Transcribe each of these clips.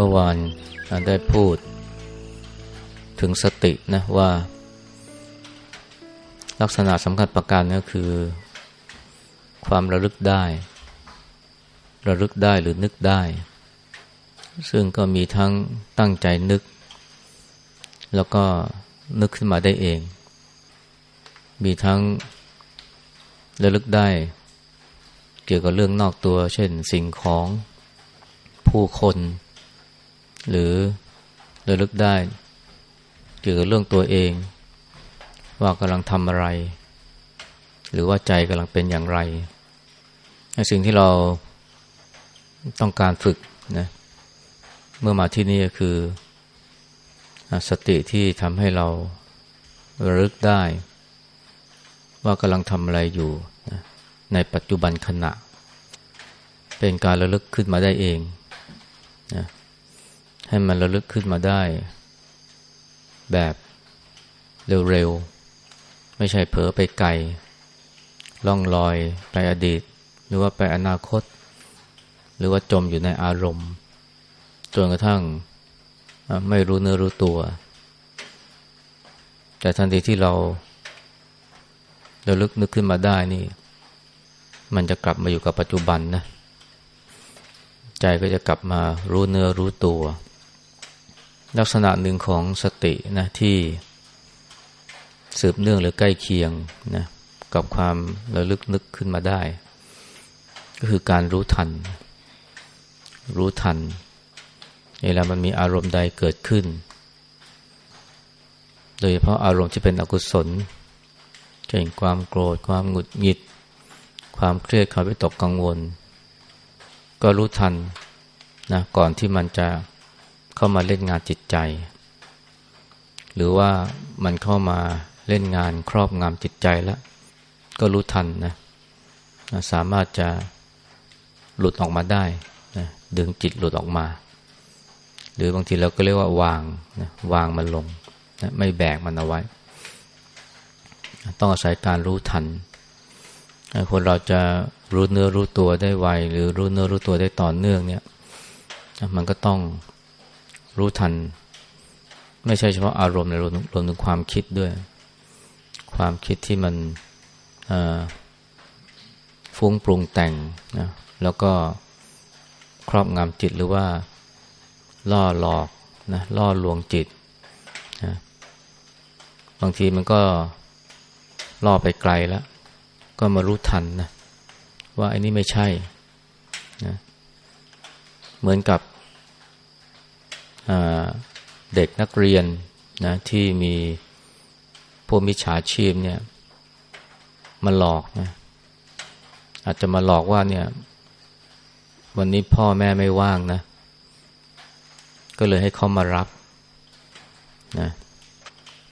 เมื่อวานได้พูดถึงสตินะว่า ลักษณะสำคัญประการนี้คือ ความระลึกได้ ระลึกได้หรือนึกได้ ซึ่งก็มีทั้งตั้งใจนึก แล้วก็นึกขึ้นมาได้เอง มีทั้งระลึกได้ เกี่ยวกับเรื่องนอกตัว เช่นสิ่งของผู้คน หรือระลึกได้ เกี่ยวกับเรื่องตัวเอง ว่ากำลังทำอะไร หรือว่าใจกำลังเป็นอย่างไร สิ่งที่เราต้องการฝึกนะเมื่อมาที่นี่ก็คือสติที่ทำให้เราระลึกได้ ว่ากำลังทำอะไรอยู่ ในปัจจุบันขณะ เป็นการระลึกขึ้นมาได้เอง ให้มันระลึกขึ้นมาได้ แบบเร็วๆ ไม่ใช่เผลอไปไกลล่องลอยไปอดีต หรือว่าไปอนาคต หรือว่าจมอยู่ในอารมณ์จนกระทั่งไม่รู้เนื้อรู้ตัว แต่ทันทีที่เราระลึกนึกขึ้นมาได้นี่ มันจะกลับมาอยู่กับปัจจุบันนะ ใจก็จะกลับมารู้เนื้อรู้ตัว ลักษณะหนึ่งของสตินะที่สืบเนื่องหรือใกล้เคียงนะกับความระลึกนึกขึ้นมาได้ ก็คือการรู้ทัน รู้ทันเวลามันมีอารมณ์ใดเกิดขึ้น โดยเฉพาะอารมณ์ที่เป็นอกุศลเช่นความโกรธ ความหงุดหงิด ความเครียดความวิตกกังวล ก็รู้ทันนะก่อนที่มันจะ เข้ามาเล่นงานจิตใจ หรือว่ามันเข้ามาเล่นงานครอบงำจิตใจแล้ว ก็รู้ทันนะสามารถจะหลุดออกมาได้นะดึงจิตหลุดออกมา หรือบางทีเราก็เรียกว่าวางนะวางมันลงนะไม่แบกมันเอาไว้ ต้องอาศัยการรู้ทันคนเราจะรู้เนื้อรู้ตัวได้ไว หรือรู้เนื้อรู้ตัวได้ต่อเนื่องเนี่ย มันก็ต้อง รู้ทัน ไม่ใช่เฉพาะอารมณ์รวมรวมถึงความคิดด้วย ความคิดที่มันฟุ้งปรุงแต่งนะแล้วก็ครอบงำจิตหรือว่าล่อหลอกนะล่อลวงจิตนะบางทีมันก็ล่อไปไกลแล้ว ก็มารู้ทันนะว่าไอ้นี่ไม่ใช่นะเหมือนกับ เด็กนักเรียนนะที่มีพวกมิจฉาชีพเนี่ยมาหลอกนะอาจจะมาหลอกว่าเนี่ย วันนี้พ่อแม่ไม่ว่างนะ ก็เลยให้เขามารับนะ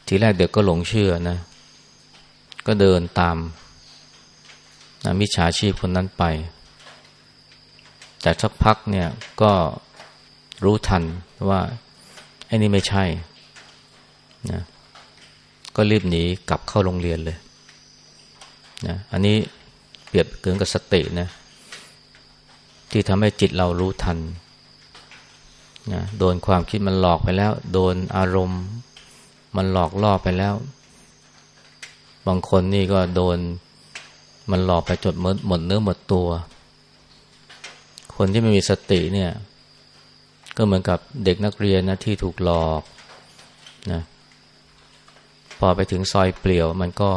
ทีแรกเด็กก็หลงเชื่อนะ ก็เดินตามนะมิจฉาชีพคนนั้นไป แต่สักพักเนี่ยก็ รู้ทันว่าไอ้นี่ไม่ใช่นะก็รีบหนีกลับเข้าโรงเรียนเลยนะอันนี้เปรียบเกินกับสตินะที่ทำให้จิตเรารู้ทันนะโดนความคิดมันหลอกไปแล้ว โดนอารมณ์มันหลอกล่อไปแล้ว บางคนนี่ก็โดนมันหลอกไปจดหมดเนื้อหมดตัว คนที่ไม่มีสติเนี่ย ก็เหมือนกับเด็กนักเรียนนะที่ถูกหลอกนะพอไปถึงซอยเปลี่ยวมันก็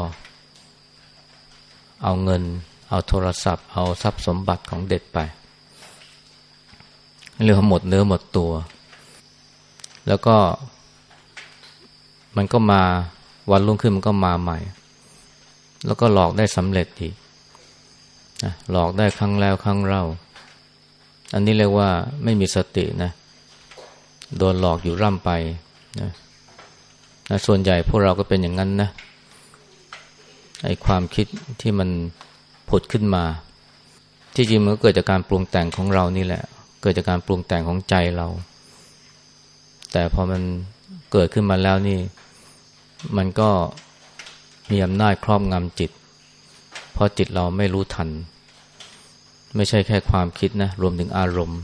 เอาเงิน เอาโทรศัพท์ เอาทรัพย์สมบัติของเด็กไปเรียกว่าหมดเนื้อหมดตัว แล้วก็ มันก็มาวันรุ่งขึ้นมันก็มาใหม่ แล้วก็หลอกได้สำเร็จอีกหลอกได้ครั้งแล้วครั้งเล่า อันนี้เรียกว่าไม่มีสตินะ โดนหลอกอยู่ร่ำไปนะนะส่วนใหญ่พวกเราก็เป็นอย่างนั้นนะไอความคิดที่มันผุดขึ้นมา ที่จริงมันก็เกิดจากการปรุงแต่งของเรานี่แหละ เกิดจากการปรุงแต่งของใจเรา แต่พอมันเกิดขึ้นมาแล้วนี่ มันก็มีอำนาจครอบงำจิต เพราะจิตเราไม่รู้ทัน ไม่ใช่แค่ความคิดนะ รวมถึงอารมณ์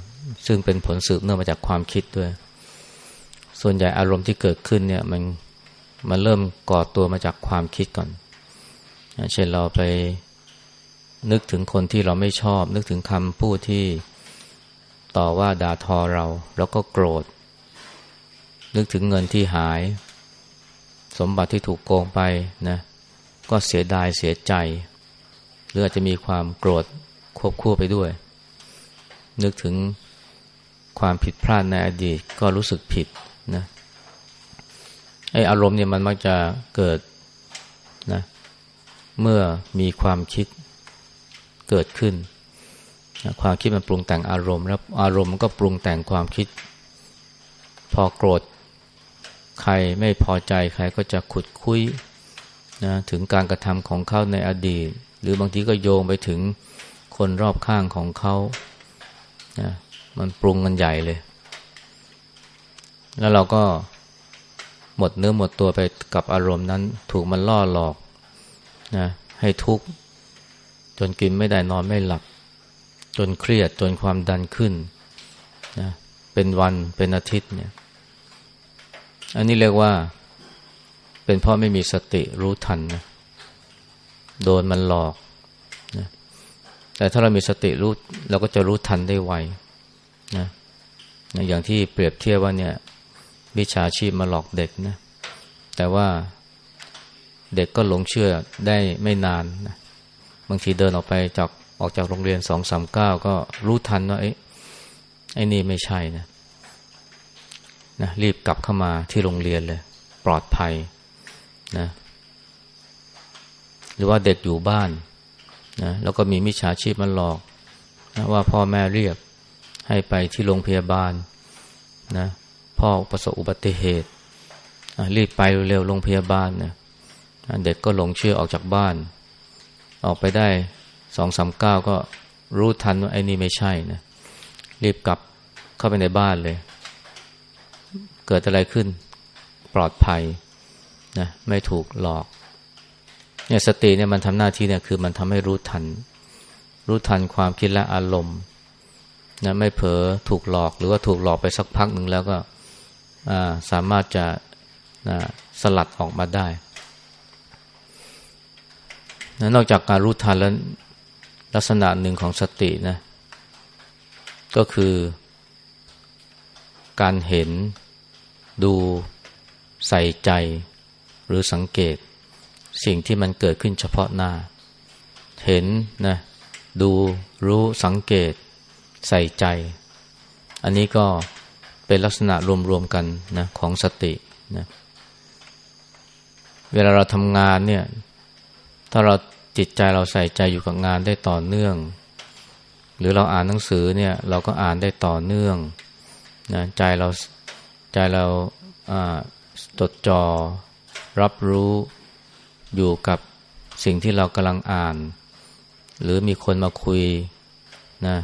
ซึ่งเป็นผลสืบเนื่องมาจากความคิดด้วย ส่วนใหญ่อารมณ์ที่เกิดขึ้นเนี่ยมันมันเริ่มก่อตัวมาจากความคิดก่อน เช่นเราไปนึกถึงคนที่เราไม่ชอบ นึกถึงคำพูดที่ต่อว่าด่าทอเรา แล้วก็โกรธ นึกถึงเงินที่หาย สมบัติที่ถูกโกงไปนะก็เสียดายเสียใจ หรืออาจจะมีความโกรธควบคู่ไปด้วย นึกถึงความผิดพลาดในอดีตก็รู้สึกผิด นะไออารมณ์เนี่ยมันมักจะเกิดนะเมื่อมีความคิดเกิดขึ้นความคิดมันปรุงแต่งอารมณ์ แล้วอารมณ์มันก็ปรุงแต่งความคิด พอโกรธ ใครไม่พอใจใครก็จะขุดคุยนะถึงการกระทำของเขาในอดีต หรือบางทีก็โยงไปถึงคนรอบข้างของเขานะมันปรุงกันใหญ่เลย แล้วเราก็หมดเนื้อหมดตัวไปกับอารมณ์นั้น ถูกมันล่อหลอกนะให้ทุกข์ จนกินไม่ได้นอนไม่หลับ จนเครียดจนความดันขึ้นนะเป็นวันเป็นอาทิตย์เนี่ย อันนี้เรียกว่า เป็นเพราะไม่มีสติรู้ทันนะโดนมันหลอกนะแต่ถ้าเรามีสติรู้เราก็จะรู้ทันได้ไวนะนะอย่างที่เปรียบเทียบว่าเนี่ย วิชาชีพมาหลอกเด็กนะ แต่ว่าเด็กก็หลงเชื่อได้ไม่นานนะบางทีเดินออกไปจากออกจากโรงเรียนสองสามเก้าก็รู้ทันว่าไอ้ไอ้นี่ไม่ใช่นะนะรีบกลับเข้ามาที่โรงเรียนเลย ปลอดภัยนะหรือว่าเด็กอยู่บ้านนะแล้วก็มีมิจฉาชีพมันหลอกนะว่าพ่อแม่เรียกให้ไปที่โรงพยาบาลนะ พ่อประสบอุบัติเหตุรีบไปเร็วโรงพยาบาลนะเด็กก็หลงเชื่อออกจากบ้าน ออกไปได้สองสามก้าวก็รู้ทันว่าไอ้นี่ไม่ใช่นะรีบกลับเข้าไปในบ้านเลย เกิดอะไรขึ้นปลอดภัยนะไม่ถูกหลอกเนี่ยสติเนี่ยมันทำหน้าที่เนี่ยคือมันทำให้รู้ทัน รู้ทันความคิดและอารมณ์นะไม่เผลอถูกหลอกหรือว่าถูกหลอกไปสักพักหนึ่งแล้วก็ สามารถจะสลัดออกมาได้นะนอกจากการรู้ทันแล้วลักษณะหนึ่งของสตินะก็คือ การเห็นดูใส่ใจ หรือสังเกต สิ่งที่มันเกิดขึ้นเฉพาะหน้า เห็นนะดูรู้สังเกต ใส่ใจ อันนี้ก็ เป็นลักษณะรวมๆกันนะของสตินะเวลาเราทำงานเนี่ย ถ้าเราจิตใจเราใส่ใจอยู่กับงานได้ต่อเนื่อง หรือเราอ่านหนังสือเนี่ย เราก็อ่านได้ต่อเนื่องนะใจเราใจเราจดจอ่อรับรู้อยู่กับสิ่งที่เรากำลังอ่าน หรือมีคนมาคุยนะ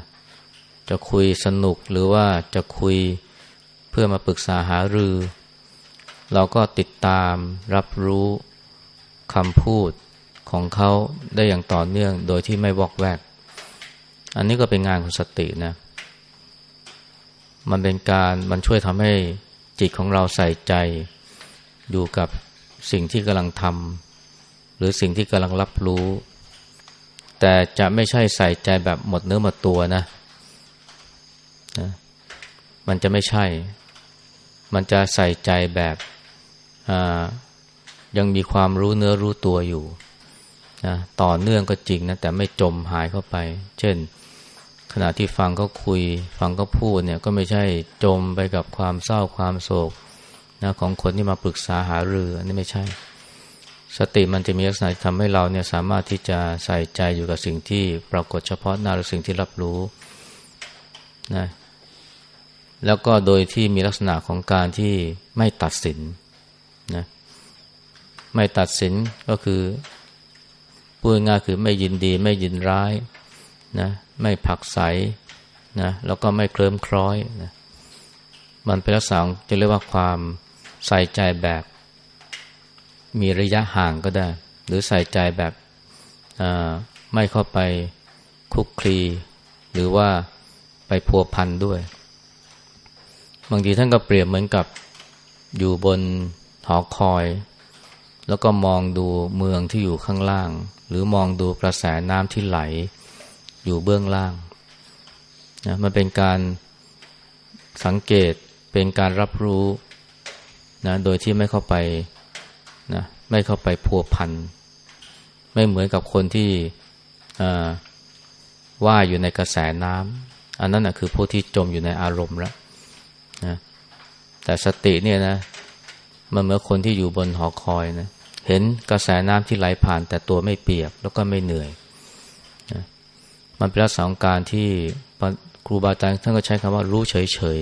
จะคุยสนุกหรือว่าจะคุย เพื่อมาปรึกษาหารือ เราก็ติดตามรับรู้คำพูดของเขาได้อย่างต่อเนื่องโดยที่ไม่วอกแวก อันนี้ก็เป็นงานของสตินะ มันเป็นการมันช่วยทำให้จิตของเราใส่ใจอยู่กับสิ่งที่กำลังทำหรือสิ่งที่กำลังรับรู้ แต่จะไม่ใช่ใส่ใจแบบหมดเนื้อหมดตัวนะนะ มันจะไม่ใช่ มันจะใส่ใจแบบยังมีความรู้เนื้อรู้ตัวอยู่นะต่อเนื่องก็จริงนะแต่ไม่จมหายเข้าไป เช่น ขณะที่ฟังเขาคุย ฟังเขาพูดเนี่ยก็ไม่ใช่จมไปกับความเศร้าความโศกนะของคนที่มาปรึกษาหารืออันนี้ไม่ใช่ สติมันจะมีลักษณะทำให้เราเนี่ยสามารถที่จะใส่ใจอยู่กับสิ่งที่ปรากฏเฉพาะหน้าหรือสิ่งที่รับรู้นะ แล้วก็โดยที่มีลักษณะของการที่ไม่ตัดสินนะไม่ตัดสินก็คือพูดง่ายคือไม่ยินดีไม่ยินร้ายนะไม่ผักใสนะแล้วก็ไม่เคลิ้มคล้อยนะมันเป็นลักษณะจะเรียกว่าความใส่ใจแบบ มีระยะห่างก็ได้ หรือใส่ใจแบบไม่เข้าไปคุกคลี หรือว่าไปพัวพันด้วย บางทีท่านก็เปรียบเหมือนกับอยู่บนหอคอย แล้วก็มองดูเมืองที่อยู่ข้างล่าง หรือมองดูกระแสน้ำที่ไหล อยู่เบื้องล่างนะมันเป็นการสังเกตเป็นการรับรู้นะโดยที่ไม่เข้าไปนะไม่เข้าไปพัวพันไม่เหมือนกับคนที่ว่าอยู่ในกระแสน้ำอันนั้นนะคือผู้ที่จมอยู่ในอารมณ์แล้ว นะแต่สติเนี่ยนะ มันเหมือนคนที่อยู่บนหอคอยนะเห็นกระแสน้ำที่ไหลผ่าน แต่ตัวไม่เปียกแล้วก็ไม่เหนื่อยนะมันเป็นลักษณะของการที่ครูบาอาจารย์ท่านก็ใช้คำว่ารู้เฉย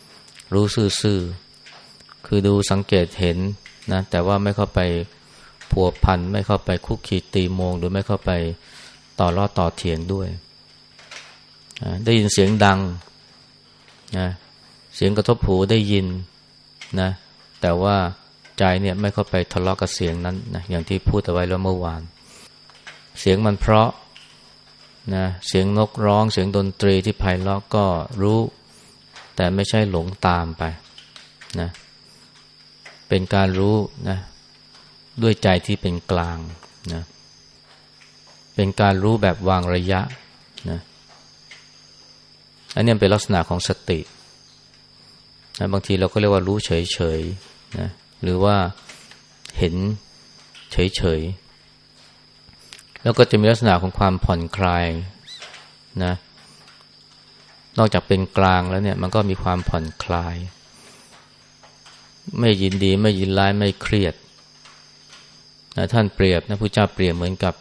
ๆ รู้ซื่อๆ คือดูสังเกตเห็นนะแต่ว่าไม่เข้าไปพัวพันไม่เข้าไปคุกคีตีโมง หรือไม่เข้าไปต่อรอต่อเถียงด้วย ได้ยินเสียงดังนะ เสียงกระทบหูได้ยินนะ แต่ว่าใจเนี่ยไม่เข้าไปทะเลาะกับเสียงนั้นนะอย่างที่พูดเอาไว้แล้วเมื่อวาน เสียงมันเพราะนะเสียงนกร้องเสียงดนตรีที่ไพเราะก็รู้ แต่ไม่ใช่หลงตามไปนะเป็นการรู้นะด้วยใจที่เป็นกลางนะเป็นการรู้แบบวางระยะนะอันนี้เป็นลักษณะของสตินะ บางทีเราก็เรียกว่ารู้เฉยๆนะหรือว่าเห็นเฉยๆ แล้วก็จะมีลักษณะของความผ่อนคลายนะ นอกจากเป็นกลางแล้วเนี่ย มันก็มีความผ่อนคลาย ไม่ยินดีไม่ยินร้ายไม่เครียดนะท่านเปรียบนะพระเจ้าเปรียบเหมือนกับ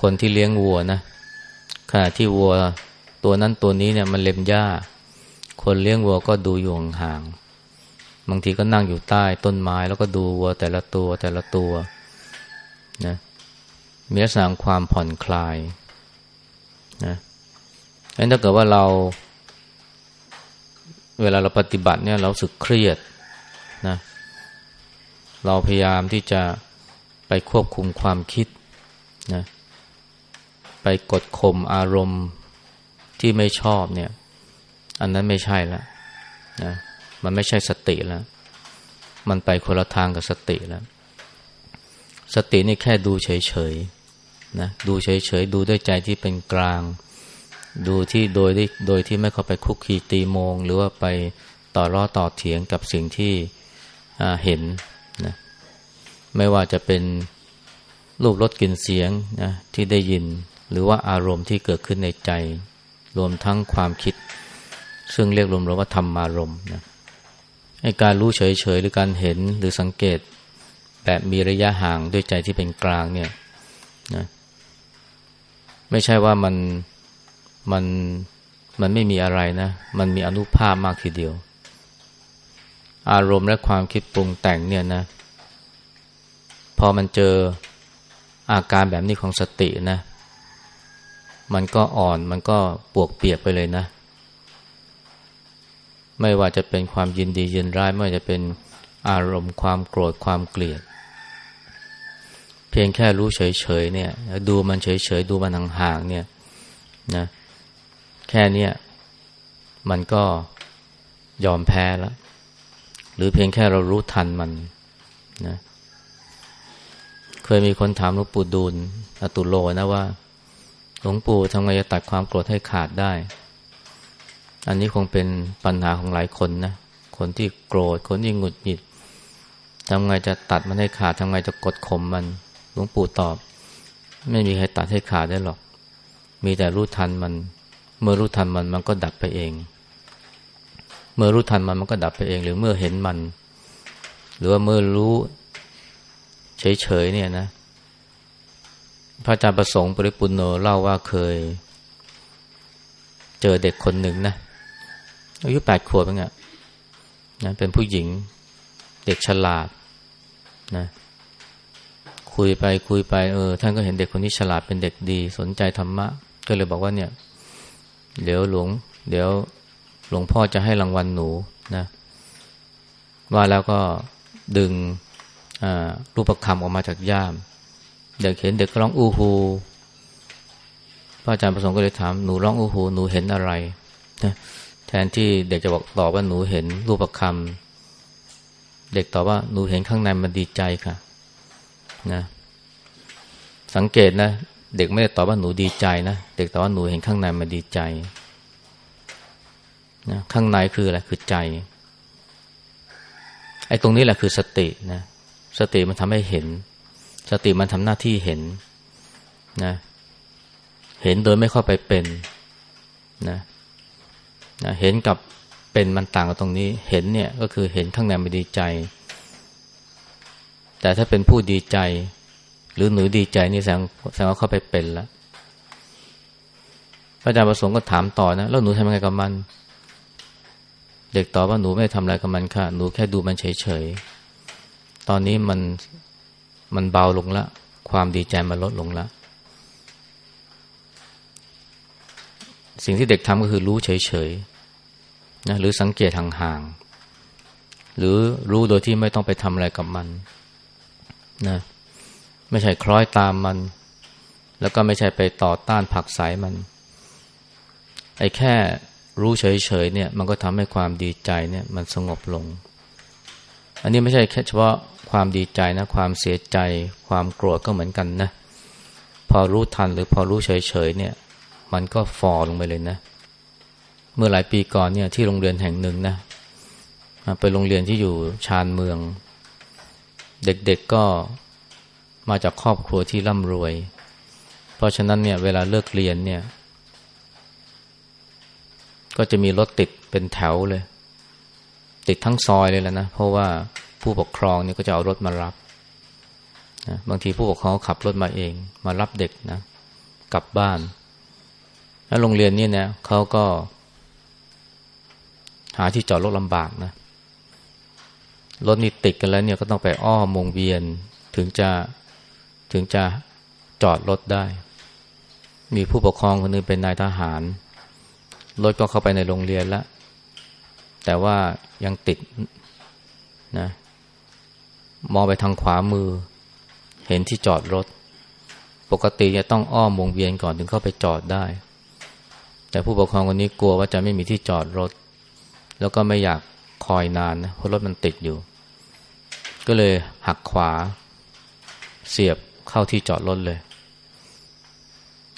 คนที่เลี้ยงวัวนะขณะที่วัวตัวนั้นตัวนี้เนี่ยมันเล็มหญ้า คนเลี้ยงวัวก็ดูอยู่ห่างบางทีก็นั่งอยู่ใต้ต้นไม้แล้วก็ดูวัวแต่ละตัวแต่ละตัวนะมีลักษณะความผ่อนคลายนะงั้นถ้าเกิดว่าเรา เวลาเราปฏิบัติเนี่ยเราสึกเครียดนะเราพยายามที่จะไปควบคุมความคิดนะไปกดข่มอารมณ์ที่ไม่ชอบเนี่ย อันนั้นไม่ใช่แล้วนะมันไม่ใช่สติแล้ว มันไปคนละทางกับสติแล้ว สตินี่แค่ดูเฉยๆนะดูเฉยๆดูด้วยใจที่เป็นกลาง ดูที่โดยโดยที่ไม่เข้าไปคุกคีตีโมง หรือว่าไปต่อร้อต่อเถียงกับสิ่งที่เห็นนะไม่ว่าจะเป็นรูปรสกลิ่นเสียงนะที่ได้ยิน หรือว่าอารมณ์ที่เกิดขึ้นในใจ รวมทั้งความคิด ซึ่งเรียกรวมๆว่าธรรมารมณ์นะการรู้เฉยๆหรือการเห็นหรือสังเกต แบบมีระยะห่างด้วยใจที่เป็นกลางเนี่ยนะไม่ใช่ว่ามันมันมันไม่มีอะไรนะ มันมีอนุภาพมากทีเดียว อารมณ์และความคิดปรุงแต่งเนี่ยนะ พอมันเจออาการแบบนี้ของสตินะ มันก็อ่อนมันก็ปวกเปียกไปเลยนะ ไม่ว่าจะเป็นความยินดียินร้าย ไม่ว่าจะเป็นอารมณ์ความโกรธความเกลียด เพียงแค่รู้เฉยๆเนี่ย ดูมันเฉยๆดูมันห่างๆเนี่ยนะแค่เนี้ยมันก็ยอมแพ้แล้ว หรือเพียงแค่เรารู้ทันมันนะเคยมีคนถามหลวงปู่ดูลอตุโลนะว่าหลวงปู่ทำไงจะตัดความโกรธให้ขาดได้ อันนี้คงเป็นปัญหาของหลายคนนะ คนที่โกรธ คนที่หงุดหงิดทำไงจะตัดมันให้ขาดทำไงจะกดข่มมัน หลวงปู่ตอบ ไม่มีใครตัดให้ขาดได้หรอก มีแต่รู้ทันมัน เมื่อรู้ทันมันมันก็ดับไปเอง เมื่อรู้ทันมันมันก็ดับไปเอง หรือเมื่อเห็นมัน หรือว่าเมื่อรู้ เฉยๆเนี่ยนะ พระอาจารย์ประสงค์ปริปุนโนเล่าว่าเคย เจอเด็กคนหนึ่งนะ อายุแปดขวบเองอะนะเป็นผู้หญิงเด็กฉลาดนะคุยไปคุยไปเออท่านก็เห็นเด็กคนนี้ฉลาดเป็นเด็กดี สนใจธรรมะ ก็เลยบอกว่าเนี่ย เดี๋ยวหลวง เดี๋ยวหลวงพ่อจะให้รางวัลหนูนะ ว่าแล้วก็ดึงรูปคำออกมาจากย่าม เด็กเห็นเด็กร้องอู้ฮูพระอาจารย์ประสงค์ก็เลยถามหนูร้องอู้ฮูหนูเห็นอะไรนะ นที่เด็กจะบอกตอบว่าหนูเห็นรูปคำเด็กตอบว่าหนูเห็นข้างในมันดีใจค่ะ นะ สังเกตนะ เด็กไม่ได้ตอบว่าหนูดีใจนะเด็กตอบว่าหนูเห็นข้างในมันดีใจนะข้างในคืออะไรคือใจ ไอ้ตรงนี้แหละคือสตินะสติมันทำให้เห็น สติมันทำหน้าที่เห็นนะ เห็นโดยไม่เข้าไปเป็นนะ นะเห็นกับเป็นมันต่างกันตรงนี้ เห็นเนี่ยก็คือเห็นข้างในมันดีใจ แต่ถ้าเป็นผู้ดีใจ หรือหนูดีใจนี่แสดงแสดงว่าเข้าไปเป็นแล้วพระอาจารย์ประสงค์ก็ถามต่อนะแล้วหนูทำยังไงกับมัน เด็กตอบว่าหนูไม่ทำอะไรกับมันค่ะ หนูแค่ดูมันเฉยๆตอนนี้มันมันเบาลงละ ความดีใจมันลดลงละ สิ่งที่เด็กทำก็คือรู้เฉยๆนะหรือสังเกตห่างๆหรือรู้โดยที่ไม่ต้องไปทำอะไรกับมันนะไม่ใช่คล้อยตามมัน แล้วก็ไม่ใช่ไปต่อต้านผักสายมัน ไอ้แค่รู้เฉยๆเนี่ย มันก็ทำให้ความดีใจเนี่ยมันสงบลง อันนี้ไม่ใช่แค่เฉพาะความดีใจนะ ความเสียใจ ความโกรธก็เหมือนกันนะ พอรู้ทันหรือพอรู้เฉยๆเนี่ย มันก็ฟอลงไปเลยนะ เมื่อหลายปีก่อนเนี่ยที่โรงเรียนแห่งหนึ่งนะเป็นโรงเรียนที่อยู่ชานเมือง เด็กๆก็มาจากครอบครัวที่ร่ำรวย เพราะฉะนั้นเนี่ยเวลาเลิกเรียนเนี่ย ก็จะมีรถติดเป็นแถวเลย ติดทั้งซอยเลยแล้วนะ เพราะว่าผู้ปกครองเนี่ยก็จะเอารถมารับนะบางทีผู้ปกครองขับรถมาเอง มารับเด็กนะ กลับบ้าน แล้วโรงเรียนนี่เนี่ยเขาก็ หาที่จอดรถลำบากนะรถนี่ติดกันแล้วเนี่ยก็ต้องไปอ้อมวงเวียนถึงจะถึงจะจอดรถได้ มีผู้ปกครองคนนึงเป็นนายทหาร รถก็เข้าไปในโรงเรียนแล้ว แต่ว่ายังติดนะมองไปทางขวามือ เห็นที่จอดรถ ปกติจะต้องอ้อมวงเวียนก่อนถึงเข้าไปจอดได้ แต่ผู้ปกครองคนนี้กลัวว่าจะไม่มีที่จอดรถ แล้วก็ไม่อยากคอยนานนะเพราะรถมันติดอยู่ ก็เลยหักขวา เสียบเข้าที่จอดรถเลย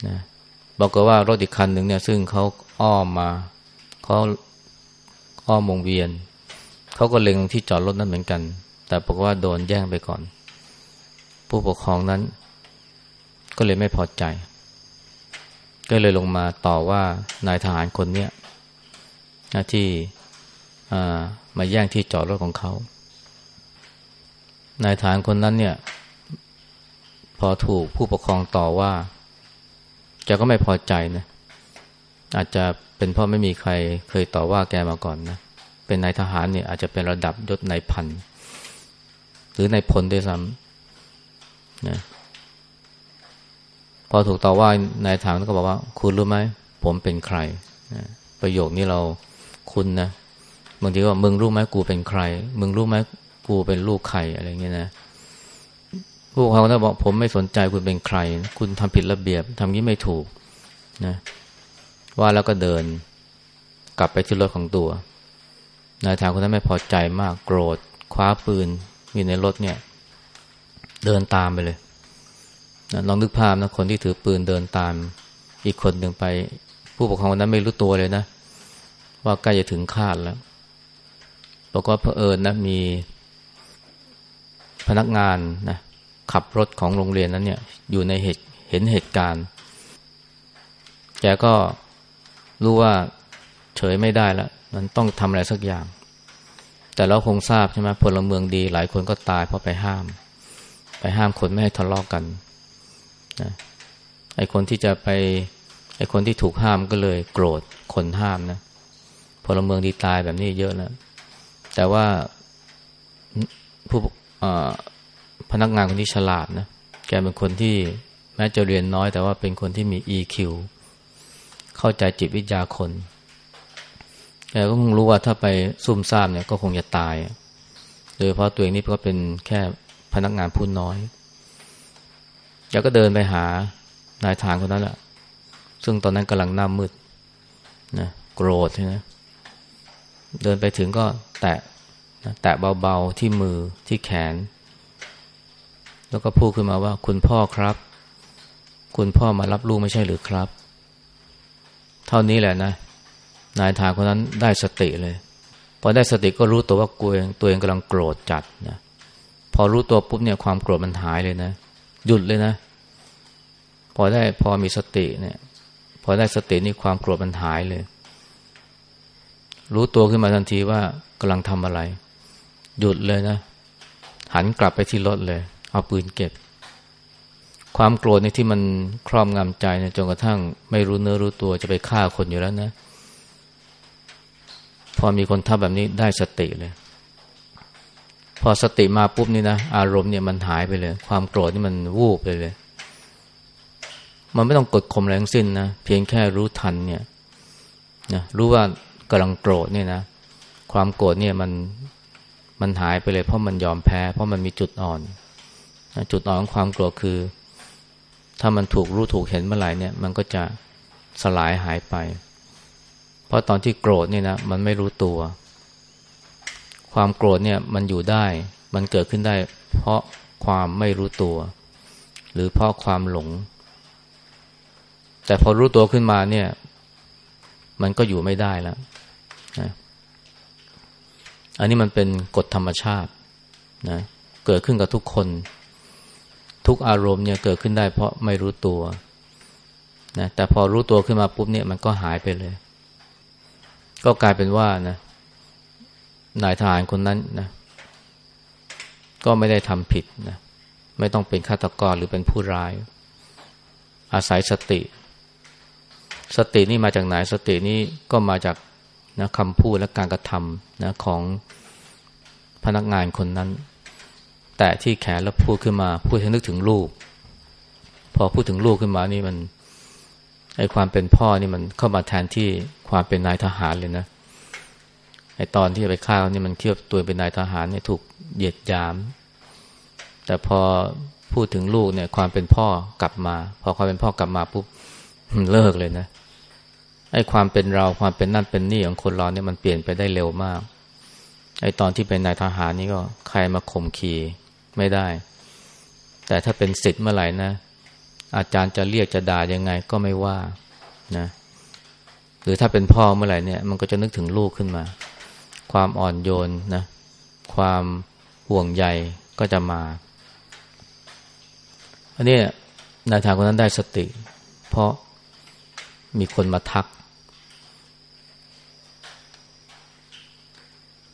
นะบอกว่ารถอีกคันหนึ่งเนี่ย ซึ่งเขาอ้อมมาเขาอ้อมวงเวียนเขาก็เล็งที่จอดรถนั้นเหมือนกัน แต่บอกว่าโดนแย่งไปก่อน ผู้ปกครองนั้น ก็เลยไม่พอใจ ก็เลยลงมาต่อว่านายทหารคนเนี้ยที่มาแย่งที่จอดรถของเขา นายทหารคนนั้นเนี่ย พอถูกผู้ปกครองต่อว่าแกก็ไม่พอใจนะ อาจจะเป็นเพราะไม่มีใครเคยต่อว่าแกมาก่อนนะ เป็นนายทหารเนี่ยอาจจะเป็นระดับยศนายพัน หรือนายพลด้วยซ้ำนะ พอถูกต่อว่านายทางก็บอกว่า คุณรู้ไหมผมเป็นใครประโยคนี้เราคุณนะบางทีก็มึงรู้ไหมกูเป็นใคร มึงรู้ไหมกูเป็นลูกใครอะไรเงี้ยนะผู้ปกครองก็บอกผมไม่สนใจคุณเป็นใคร คุณทำผิดระเบียบทำนี้ไม่ถูกนะ ว่าแล้วก็เดิน กลับไปที่รถของตัวนายทางคนนั้นไม่พอใจมากโกรธ คว้าปืนอยู่ในรถเนี่ย เดินตามไปเลย ลองนึกภาพนะคนที่ถือปืนเดินตาม อีกคนหนึ่งไป ผู้ปกครองนั้นไม่รู้ตัวเลยนะ ว่าใกล้จะถึงคาดแล้วบอกว่าเพอเอิญนะมีพนักงานนะขับรถของโรงเรียนนั้นเนี่ย อยู่ในเหตุเห็นเหตุการณ์แกก็รู้ว่าเฉยไม่ได้แล้วมันต้องทำอะไรสักอย่าง แต่เราคงทราบใช่ไหมพลเมืองดีหลายคนก็ตายเพราะไปห้าม ไปห้ามคนไม่ให้ทะเลาะกกัน นะไอคนที่จะไปไอคนที่ถูกห้ามก็เลยโกรธคนห้ามนะพลเมืองดีตายแบบนี้เยอะแล้วแต่ว่าผู้พนักงานคนที่ฉลาดนะแกเป็นคนที่แม้จะเรียนน้อย แต่ว่าเป็นคนที่มี EQ เข้าใจจิตวิทยาคนแกก็คงรู้ว่าถ้าไปซุ่มซ่ามเนี่ยก็คงจะตาย โดยเพราะตัวเองนี่ก็เป็นแค่พนักงานผู้น้อย แกก็เดินไปหานายทางคนนั้นแหละซึ่งตอนนั้นกำลังหน้ามืดนะโกรธใช่ไหมเดินไปถึงก็แตะแตะเบาๆที่มือที่แขน แล้วก็พูดขึ้นมาว่า คุณพ่อครับ คุณพ่อมารับลูกไม่ใช่หรือครับ เท่านี้แหละนะ นายทหารคนนั้นได้สติเลย พอได้สติก็รู้ตัวว่าตัวเองตัวเองกำลังโกรธจัดนะพอรู้ตัวปุ๊บเนี่ยความโกรธมันหายเลยนะ หยุดเลยนะ พอได้พอมีสติเนี่ย พอได้สตินี่ความโกรธมันหายเลย รู้ตัวขึ้นมาทันทีว่ากำลังทำอะไร หยุดเลยนะ หันกลับไปที่รถเลย เอาปืนเก็บ ความโกรธในที่มันครอบงำใจเนี่ยจนกระทั่ง ไม่รู้เนื้อรู้ตัวจะไปฆ่าคนอยู่แล้วนะ พอมีคนทำแบบนี้ได้สติเลย พอสติมาปุ๊บนี่นะอารมณ์เนี่ยมันหายไปเลย ความโกรธนี่มันวูบไปเลย มันไม่ต้องกดข่มแรงสิ้นนะเพียงแค่รู้ทันเนี่ยนะรู้ว่ากำลังโกรธเนี่ยนะ ความโกรธเนี่ยมันมันหายไปเลย เพราะมันยอมแพ้ เพราะมันมีจุดอ่อนจุดอ่อนของความโกรธคือ ถ้ามันถูกรู้ถูกเห็นเมื่อไหร่เนี่ย มันก็จะสลายหายไป เพราะตอนที่โกรธเนี่ยนะมันไม่รู้ตัว ความโกรธเนี่ยมันอยู่ได้ มันเกิดขึ้นได้ เพราะความไม่รู้ตัว หรือเพราะความหลง แต่พอรู้ตัวขึ้นมาเนี่ย มันก็อยู่ไม่ได้แล้วนะอันนี้มันเป็นกฎธรรมชาตินะเกิดขึ้นกับทุกคน ทุกอารมณ์เนี่ยเกิดขึ้นได้ เพราะไม่รู้ตัวนะแต่พอรู้ตัวขึ้นมาปุ๊บเนี่ยมันก็หายไปเลย ก็กลายเป็นว่านะ นายทหารคนนั้นนะก็ไม่ได้ทำผิดนะไม่ต้องเป็นฆาตกรหรือเป็นผู้ร้าย อาศัยสติ สตินี่มาจากไหนสตินี่ก็มาจากนะคำพูดและการกระทำนะของพนักงานคนนั้น แต่ที่แขนแล้วพูดขึ้นมา พูดให้นึกถึงลูก พอพูดถึงลูกขึ้นมานี่มันไอความเป็นพ่อนี่มันเข้ามาแทนที่ความเป็นนายทหารเลยนะ ไอตอนที่ไปฆ่าเขานี่ยมันเทียบตัวเป็นนายทหารเนี่ยถูกเหยียดยาม แต่พอพูดถึงลูกเนี่ยความเป็นพ่อกลับมา พอความเป็นพ่อกลับมาปุ๊บเลิกเลยนะไอ้ความเป็นเราความเป็นนั่นเป็นนี่ของคนเราเนี่ยมันเปลี่ยนไปได้เร็วมาก ไอ้ตอนที่เป็นนายทหารนี่ก็ใครมาข่มขีไม่ได้ แต่ถ้าเป็นสิทธิ์เมื่อไหร่นะ อาจารย์จะเรียกจะด่ายังไงก็ไม่ว่านะ หรือถ้าเป็นพ่อเมื่อไหร่เนี่ย มันก็จะนึกถึงลูกขึ้นมา ความอ่อนโยนนะความห่วงใยก็จะมา อันนี้นายทหารคนนั้นได้สติ เพราะมีคนมาทัก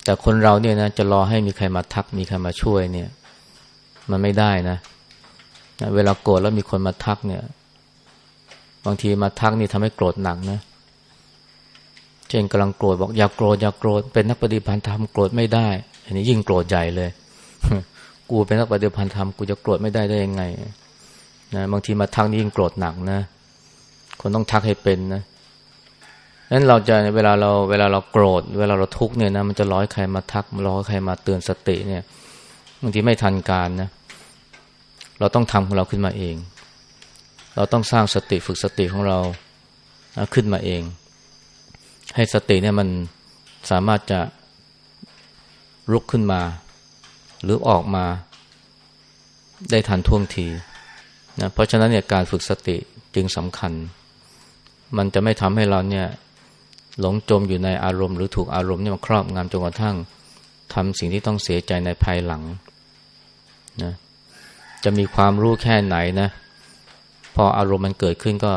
แต่คนเราเนี่ยนะจะรอให้มีใครมาทัก มีใครมาช่วยเนี่ย มันไม่ได้นะ เวลาโกรธแล้วมีคนมาทักเนี่ย บางทีมาทักนี่ทำให้โกรธหนักนะเช่นกำลังโกรธบอกอย่าโกรธอย่าโกรธเป็นนักปฏิพันธ์ธรรมโกรธไม่ได้ อันนี้ยิ่งโกรธใหญ่เลย กูเป็นนักปฏิพันธ์ธรรมกูจะโกรธไม่ได้ได้ยังไงนะบางทีมาทักนี่ยิ่งโกรธหนักนะ คนต้องทักให้เป็นนะนั้นเราจะเวลาเราเวลาเราโกรธ เวลาเราทุกข์เนี่ยนะมันจะร้อยใครมาทักร้อยใครมาเตือนสติเนี่ยบางทีไม่ทันการนะ เราต้องทำของเราขึ้นมาเอง เราต้องสร้างสติฝึกสติของเราขึ้นมาเอง ให้สติเนี่ยมันสามารถจะลุกขึ้นมา หรือออกมาได้ทันท่วงทีนะเพราะฉะนั้นเนี่ยการฝึกสติจึงสำคัญ มันจะไม่ทำให้เราเนี่ยหลงจมอยู่ในอารมณ์หรือถูกอารมณ์เนี่ยมันครอบงำจนกระทั่งทำสิ่งที่ต้องเสียใจในภายหลังนะจะมีความรู้แค่ไหนนะ พออารมณ์มันเกิดขึ้นก็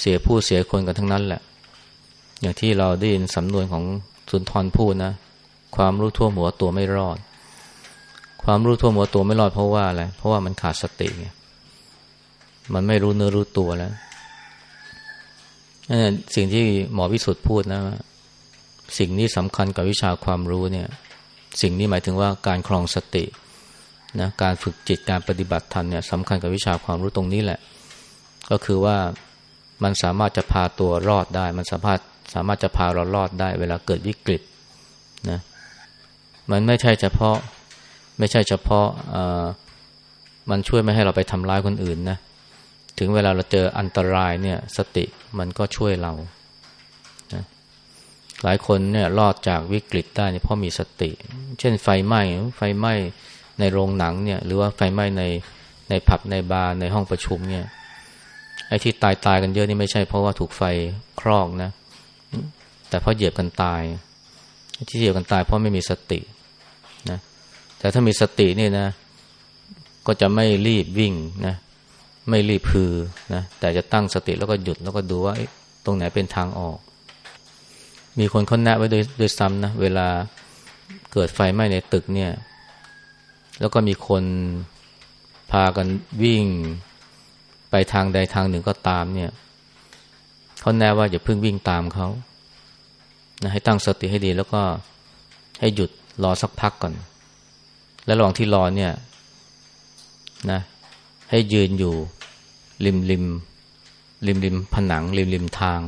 เสียผู้เสียคนกันทั้งนั้นแหละ อย่างที่เราได้ยินสำนวนของสุนทรพูดนะ ความรู้ทั่วหัวตัวไม่รอด ความรู้ทั่วหัวตัวไม่รอดเพราะว่าอะไรเพราะว่ามันขาดสติไงมันไม่รู้เนื้อรู้ตัวแล้วสิ่งที่หมอวิสุทธ์พูดนะสิ่งนี้สำคัญกับวิชาความรู้เนี่ย สิ่งนี้หมายถึงว่าการคลองสตินะการฝึกจิตการปฏิบัติธรรมเนี่ยสำคัญกับวิชาความรู้ตรงนี้แหละ ก็คือว่ามันสามารถจะพาตัวรอดได้ มันสามารถ สามารถจะพาเรารอดได้ เวลาเกิดวิกฤตนะมันไม่ใช่เฉพาะ ไม่ใช่เฉพาะมันช่วยไม่ให้เราไปทำร้ายคนอื่นนะถึงเวลาเราเจออันตรายเนี่ย สติมันก็ช่วยเรานะหลายคนเนี่ยรอดจากวิกฤตได้เนี่ยเพราะมีสติ เช่นไฟไหม้ไฟไหม้ในโรงหนังเนี่ย หรือว่าไฟไหม้ในในผับในบาร์ในห้องประชุมเนี่ยไอ้ที่ตายตายกันเยอะนี่ไม่ใช่เพราะว่าถูกไฟคลอกนะ แต่พราะเหยียบกันตาย ที่เหยียบกันตายเพราะไม่มีสตินะแต่ถ้ามีสตินี่นะ ก็จะไม่รีบวิ่งนะ ไม่รีบพือนะแต่จะตั้งสติแล้วก็หยุดแล้วก็ดูว่าตรงไหนเป็นทางออก มีคนเขาแนะไว้โดยโดยซ้ำนะเวลาเกิดไฟไหม้ในตึกเนี่ย แล้วก็มีคนพากันวิ่งไปทางใดทางหนึ่งก็ตามเนี่ยเขาแน่ว่าอย่าเพิ่งวิ่งตามเขา นะให้ตั้งสติให้ดีแล้วก็ให้หยุดรอสักพักก่อน และระหว่างที่รอเนี่ยนะให้ยืนอยู่ริมริมริมริมผนังริมริมทาง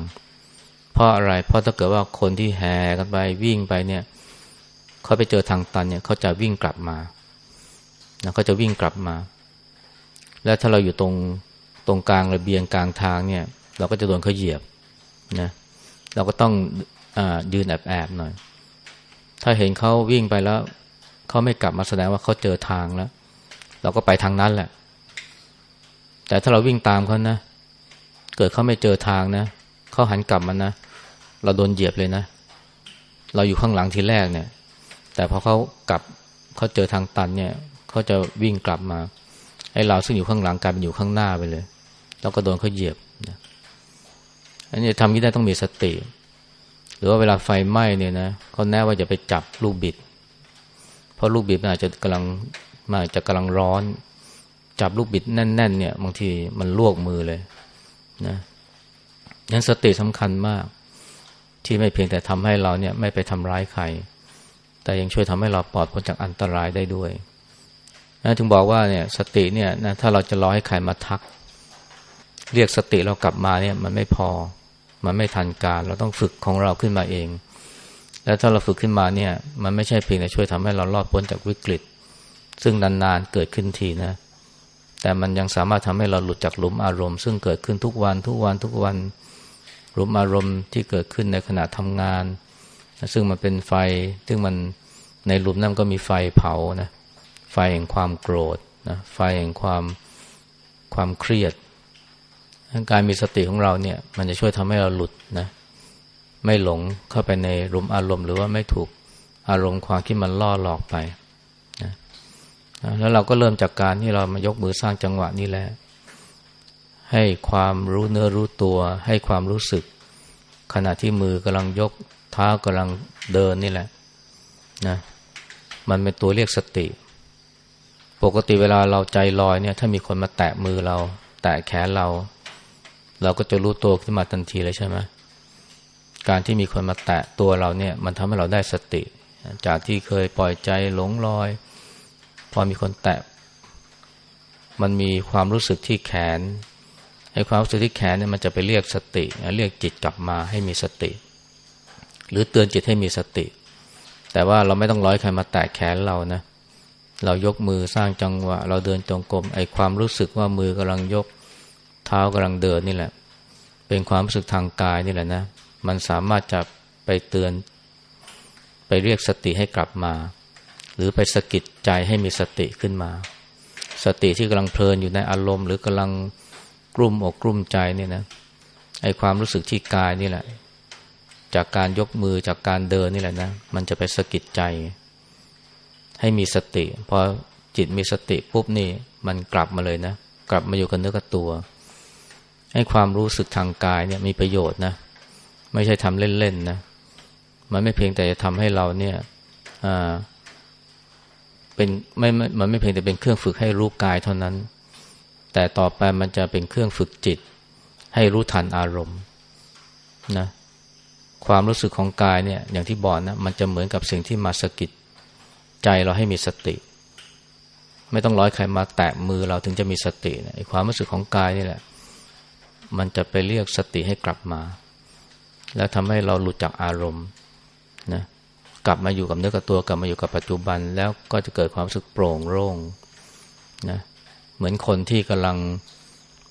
เพราะอะไร เพราะถ้าเกิดว่าคนที่แห่กันไปวิ่งไปเนี่ยเขาไปเจอทางตันเนี่ยเขาจะวิ่งกลับมานะเขาจะวิ่งกลับมา แล้วถ้าเราอยู่ตรงตรงกลางระเบียงกลางทางเนี่ย เราก็จะโดนเขาเหยียบนะเราก็ต้อง ยืนแอบแอบหน่อย ถ้าเห็นเขาวิ่งไปแล้วเขาไม่กลับมาแสดงว่าเขาเจอทางแล้ว เราก็ไปทางนั้นแหละ แต่ถ้าเราวิ่งตามเขานะ เกิดเขาไม่เจอทางนะเขาหันกลับมานะเราโดนเหยียบเลยนะ เราอยู่ข้างหลังทีแรกเนี่ย แต่พอเขากลับเขาเจอทางตันเนี่ยเขาจะวิ่งกลับมาไอ้เราซึ่งอยู่ข้างหลังกลายเป็นอยู่ข้างหน้าไปเลย แล้วก็โดนเขาเหยียบนะอันนี้ทำนี้ได้ต้องมีสติ หรือว่าเวลาไฟไหม้เนี่ยนะเขาแน่ว่าจะไปจับลูกบิด เพราะลูกบิดอาจจะกำลังมาจะกำลังร้อน จับลูกบิดแน่น ๆ เนี่ยบางทีมันลวกมือเลยนะนั้นสติสำคัญมาก ที่ไม่เพียงแต่ทำให้เราเนี่ยไม่ไปทำร้ายใคร แต่ยังช่วยทำให้เราปลอดพ้นจากอันตรายได้ด้วยนะถึงบอกว่าเนี่ยสติเนี่ยนะถ้าเราจะรอให้ใครมาทัก เรียกสติเรากลับมาเนี่ยมันไม่พอ มันไม่ทันการ เราต้องฝึกของเราขึ้นมาเอง แล้วถ้าเราฝึกขึ้นมาเนี่ย มันไม่ใช่เพียงแต่ช่วยทำให้เรารอดพ้นจากวิกฤต ซึ่งนานๆเกิดขึ้นทีนะ แต่มันยังสามารถทำให้เราหลุดจากหลุมอารมณ์ ซึ่งเกิดขึ้นทุกวันทุกวันทุกวันหลุมอารมณ์ที่เกิดขึ้นในขณะทำงาน ซึ่งมันเป็นไฟ ซึ่งมันในหลุมนั้นก็มีไฟเผานะไฟแห่งความโกรธนะไฟแห่งความความเครียด การมีสติของเราเนี่ย มันจะช่วยทำให้เราหลุดนะ ไม่หลงเข้าไปในรุมอารมณ์ หรือว่าไม่ถูกอารมณ์ความคิดมันล่อหลอกไปนะแล้วเราก็เริ่มจากการที่เรามายกมือสร้างจังหวะนี้แหละให้ความรู้เนื้อรู้ตัว ให้ความรู้สึก ขณะที่มือกำลังยกเท้ากำลังเดินนี่แหละนะมันเป็นตัวเรียกสติ ปกติเวลาเราใจลอยเนี่ย ถ้ามีคนมาแตะมือเรา แตะแขนเรา เราก็จะรู้ตัวขึ้นมาทันทีเลยใช่ไหมการที่มีคนมาแตะตัวเราเนี่ย มันทำให้เราได้สติ จากที่เคยปล่อยใจหลงลอย พอมีคนแตะ มันมีความรู้สึกที่แขนไอ้ความรู้สึกที่แขนเนี่ยมันจะไปเรียกสติ เรียกจิตกลับมาให้มีสติ หรือเตือนจิตให้มีสติ แต่ว่าเราไม่ต้องร้อยใครมาแตะแขนเรานะ เรายกมือสร้างจังหวะ เราเดินจงกรมไอ้ความรู้สึกว่ามือกำลังยก เท้ากำลังเดินนี่แหละ เป็นความรู้สึกทางกายนี่แหละนะ มันสามารถจะไปเตือน ไปเรียกสติให้กลับมา หรือไปสะกิดใจให้มีสติขึ้นมา สติที่กำลังเพลินอยู่ในอารมณ์ หรือกำลังกลุ่มอกกลุ่มใจเนี่ยนะไอความรู้สึกที่กายนี่แหละ จากการยกมือจากการเดินนี่แหละนะมันจะไปสะกิดใจ ให้มีสติพอจิตมีสติปุ๊บนี่ มันกลับมาเลยนะ กลับมาอยู่กับเนื้อกับตัว ให้ความรู้สึกทางกายเนี่ยมีประโยชน์นะ ไม่ใช่ทำเล่นๆนะ มันไม่เพียงแต่จะทำให้เราเนี่ยอ่าเป็นไม่มันไม่เพียงแต่เป็นเครื่องฝึกให้รู้กายเท่านั้น แต่ต่อไปมันจะเป็นเครื่องฝึกจิต ให้รู้ทันอารมณ์นะความรู้สึกของกายเนี่ย อย่างที่บอกนะมันจะเหมือนกับสิ่งที่มาสกิดใจเราให้มีสติ ไม่ต้องร้อยใครมาแตะมือเราถึงจะมีสติไอ้ความรู้สึกของกายนี่แหละ มันจะไปเรียกสติให้กลับมา แล้วทำให้เราหลุดจากอารมณ์นะกลับมาอยู่กับเนื้อกับตัวกลับมาอยู่กับปัจจุบัน แล้วก็จะเกิดความรู้สึกโปร่งโล่งนะเหมือนคนที่กำลัง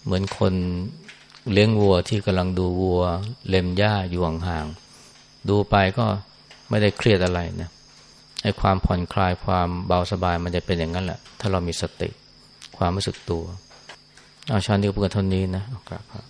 เหมือนคนเลี้ยงวัวที่กำลังดูวัว เล็มหญ้าอยู่ห่างๆดูไปก็ไม่ได้เครียดอะไรนะไอ้ความผ่อนคลายความเบาสบายมันจะเป็นอย่างนั้นแหละ ถ้าเรามีสติ ความรู้สึกตัว เอาชาตินี้ก็พูดกันเท่านี้นะครับพระ